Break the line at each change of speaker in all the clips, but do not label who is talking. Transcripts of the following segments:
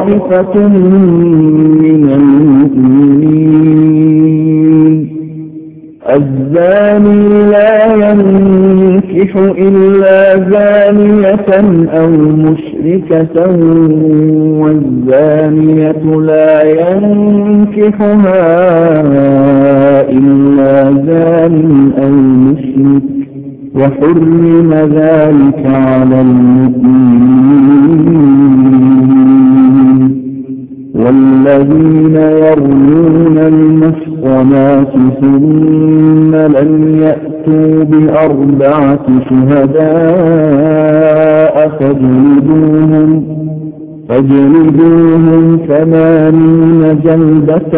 طائفة من المؤمنين. الزاني لا ينكح إلا زانية أو مشركة والزانية لا ينكحها إلا زان أو مشرك. وحرم ذلك على المؤمنين. والذين يرمون المحصنات ثم لم يأتوا بأربعة شهداء فاجلدوهم فاجلدوهم ثمانين جلدة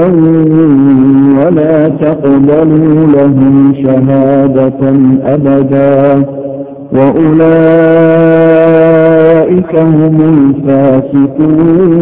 ولا تقبلوا لهم شهادة أبدا وأولئك هم الفاسقون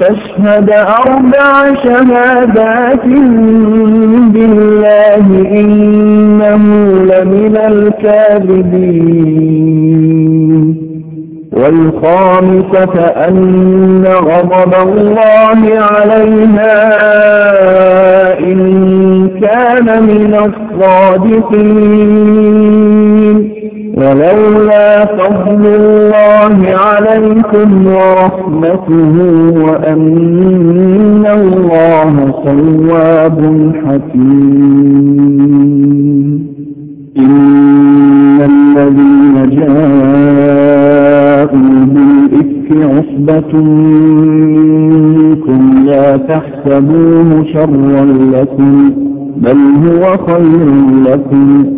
تشهد أربع شهادات بالله إنه لمن الكاذبين. والخامسة أن غضب الله عليها إن كان من الصادقين. ولولا فضل الله عليكم ورحمته وأن الله صواب حكيم. إن الذين جاءوا بالإفك عصبة منكم لا تحسبوه شرا لكم بل هو خير لكم.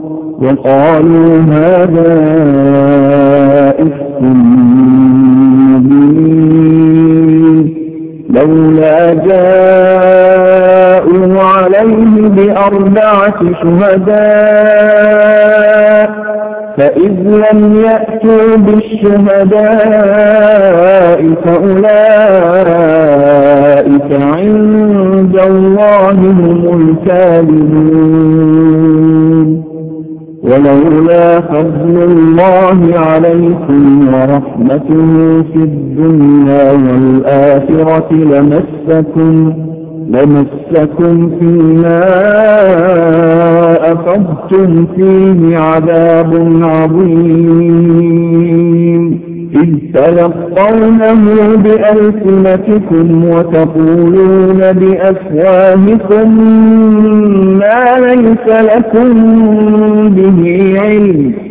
وقالوا هذا إفك لولا جاءوا عليه بأربعة شهداء فإذ لم يأتوا بالشهداء فأولئك عند الله هم الكاذبون. ولولا فضل الله عليكم ورحمته في الدنيا والآخرة لمسكم لمسكم فيما أفضتم فيه عذاب عظيم. إذ تلقونه بألسنتكم وتقولون بأفواهكم ما ليس لكم به علم.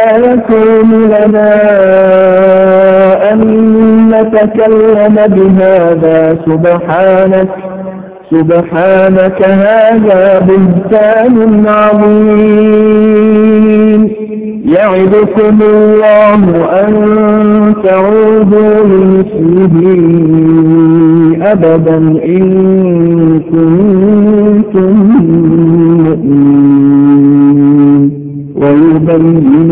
يكون لنا أن نتكلم بهذا. سبحانك سبحانك هذا بهتان عظيم. يعدكم الله أن تعودوا لمثله أبدا إن كنتم مؤمنين. ويبين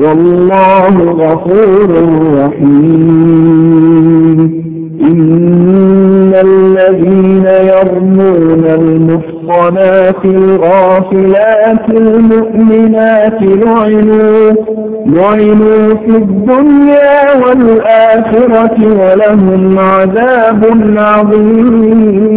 والله غفور رحيم. إن الذين يرمون المحصنات الغافلات المؤمنات لعنوا لعنوا في الدنيا والآخرة ولهم عذاب عظيم.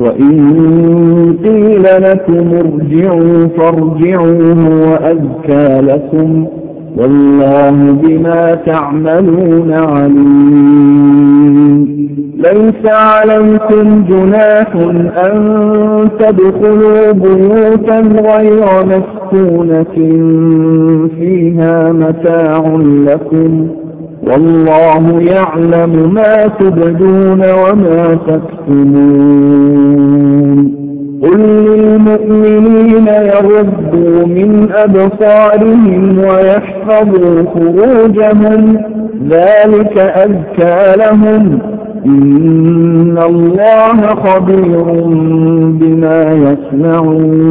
وإن قيل لكم ارجعوا فارجعوا وأذكى لكم والله بما تعملون عليم ليس عليكم جناح أن تدخلوا بيوتا غير مسكونة فيها متاع لكم والله يعلم ما تبدون وما تكتمون. قل للمؤمنين يغضوا من أبصارهم ويحفظوا فروجهم. ذلك أذكى لهم. إن الله خبير بما يسمعون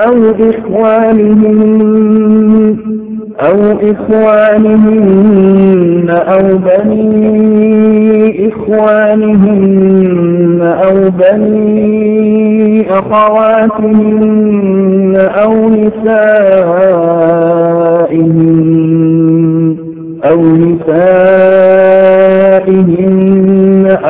أو إخوانهن أو إخوانهن أو بني إخوانهن أو بني أخواتهن أو نسائهن أو نسائهن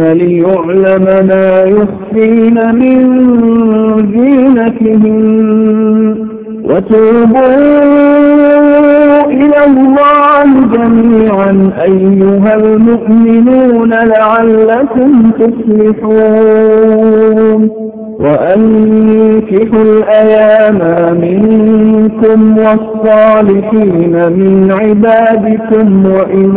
ليعلم ما يخفين من زينتهن وتوبوا إلى الله جميعا أيها المؤمنون لعلكم تفلحون وأنكحوا الأيام منكم والصالحين من عبادكم وإمائكم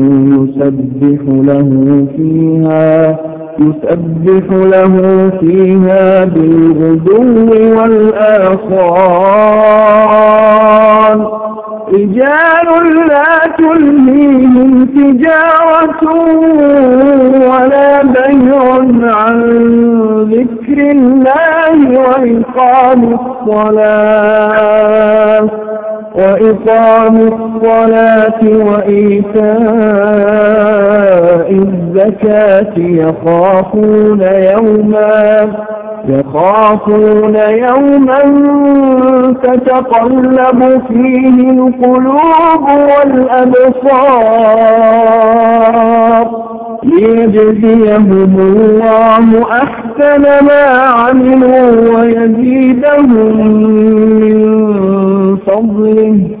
يسبح له فيها يسبح له فيها بالغدو والآصال. رجال لا تلهيهم تجارة ولا بيع عن ذكر الله وإقام الصلاة وإقام الصلاة وإيتاء الزكاة يخافون يوما يخافون يوما تتقلب فيه القلوب والأبصار ليجزيهم الله أحسن ما عملوا ويزيدهم من فضله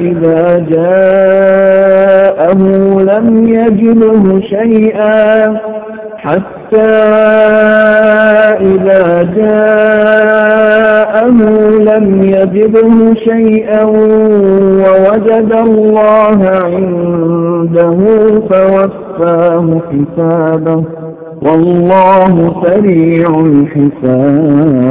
إذا جاءه لم يجده شيئا. حتى إذا جاءه لم يجده شيئا ووجد الله عنده فوفاه حسابه. والله سريع الحساب.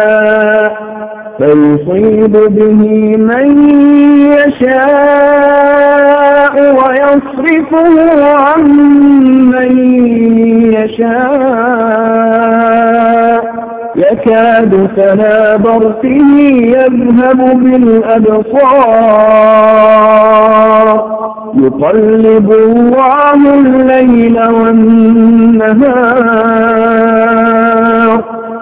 فيصيب به من يشاء ويصرفه عن من يشاء. يكاد سنا برقه يذهب بالأبصار. يقلب الله الليل والنهار.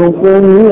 يخلق الله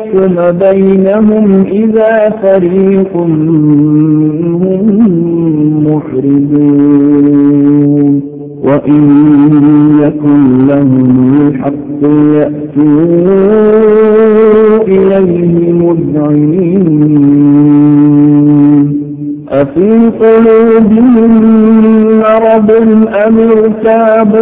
ليحكم بينهم إذا فريق منهم محرجون. وإن يكن لهم الحق يأتوا إليه مذعنين. أفي قلوبهم مرض أم ارتابوا؟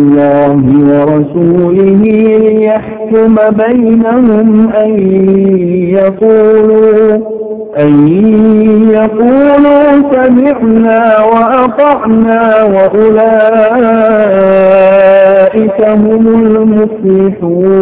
الله ورسوله ليحكم بينهم أن يقولوا أن يقولوا سمعنا وأطعنا وأولئك هم المفلحون.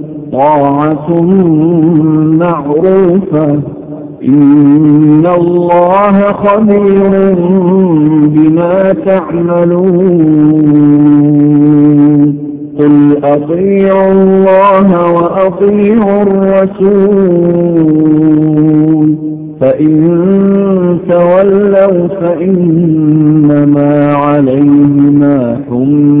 طاعة معروفة. إن الله خبير بما تعملون. قل أطيعوا الله وأطيعوا الرسول. فإن تولوا فإنما عليه ما حمل.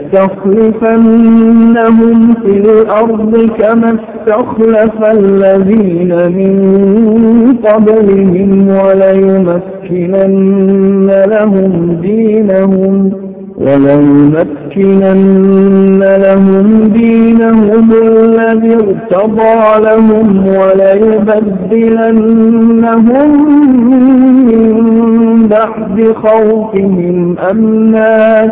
في الأرض كما استخلف الذين من قبلهم وليمكنن لهم دينهم وليمكنن لهم دينهم الذي ارتضى لهم وليبدلنهم من بعد خوفهم أمنا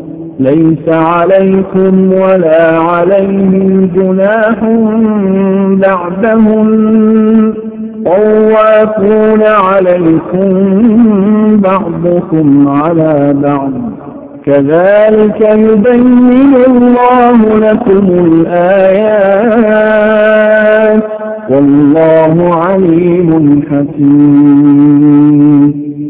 ليس عليكم ولا عليهم جناح بعدهم طوافون عليكم بعضكم على بعض. كذلك يبين الله لكم الآيات. والله عليم حكيم.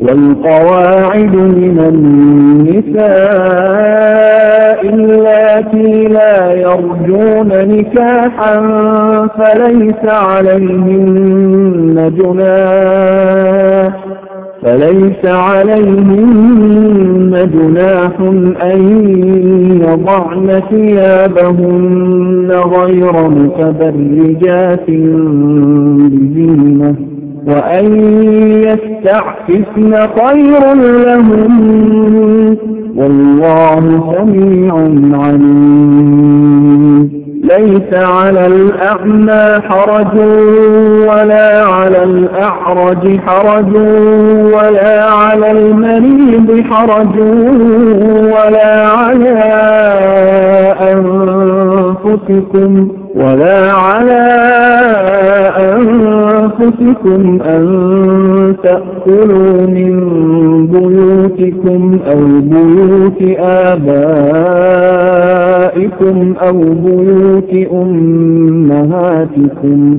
والقواعد من النساء اللاتي لا يرجون نكاحا فليس عليهن جناح فليس عليهن جناح أن يضعن ثيابهن غير متبرجات بزينة. وأن يستعففن خير لهم. والله سميع عليم. ليس على الأعمى حرج ولا على الأعرج حرج ولا على المريض حرج ولا على أنفسكم ولا على أنفسكم أن تأكلوا من بيوتكم أو بيوت آبائكم أو بيوت أمهاتكم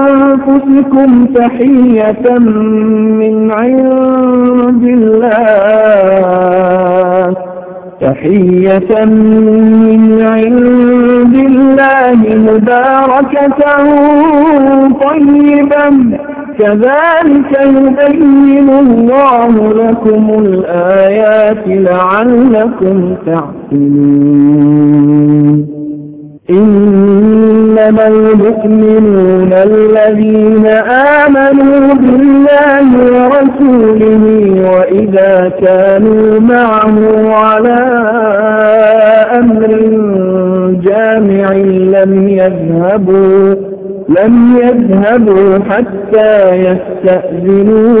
أنفسكم تحية من عند الله. تحية من عند الله مباركة طيبا كذلك يبين الله لكم الآيات لعلكم تعقلون. لم يذهبوا حتى يستأذنوه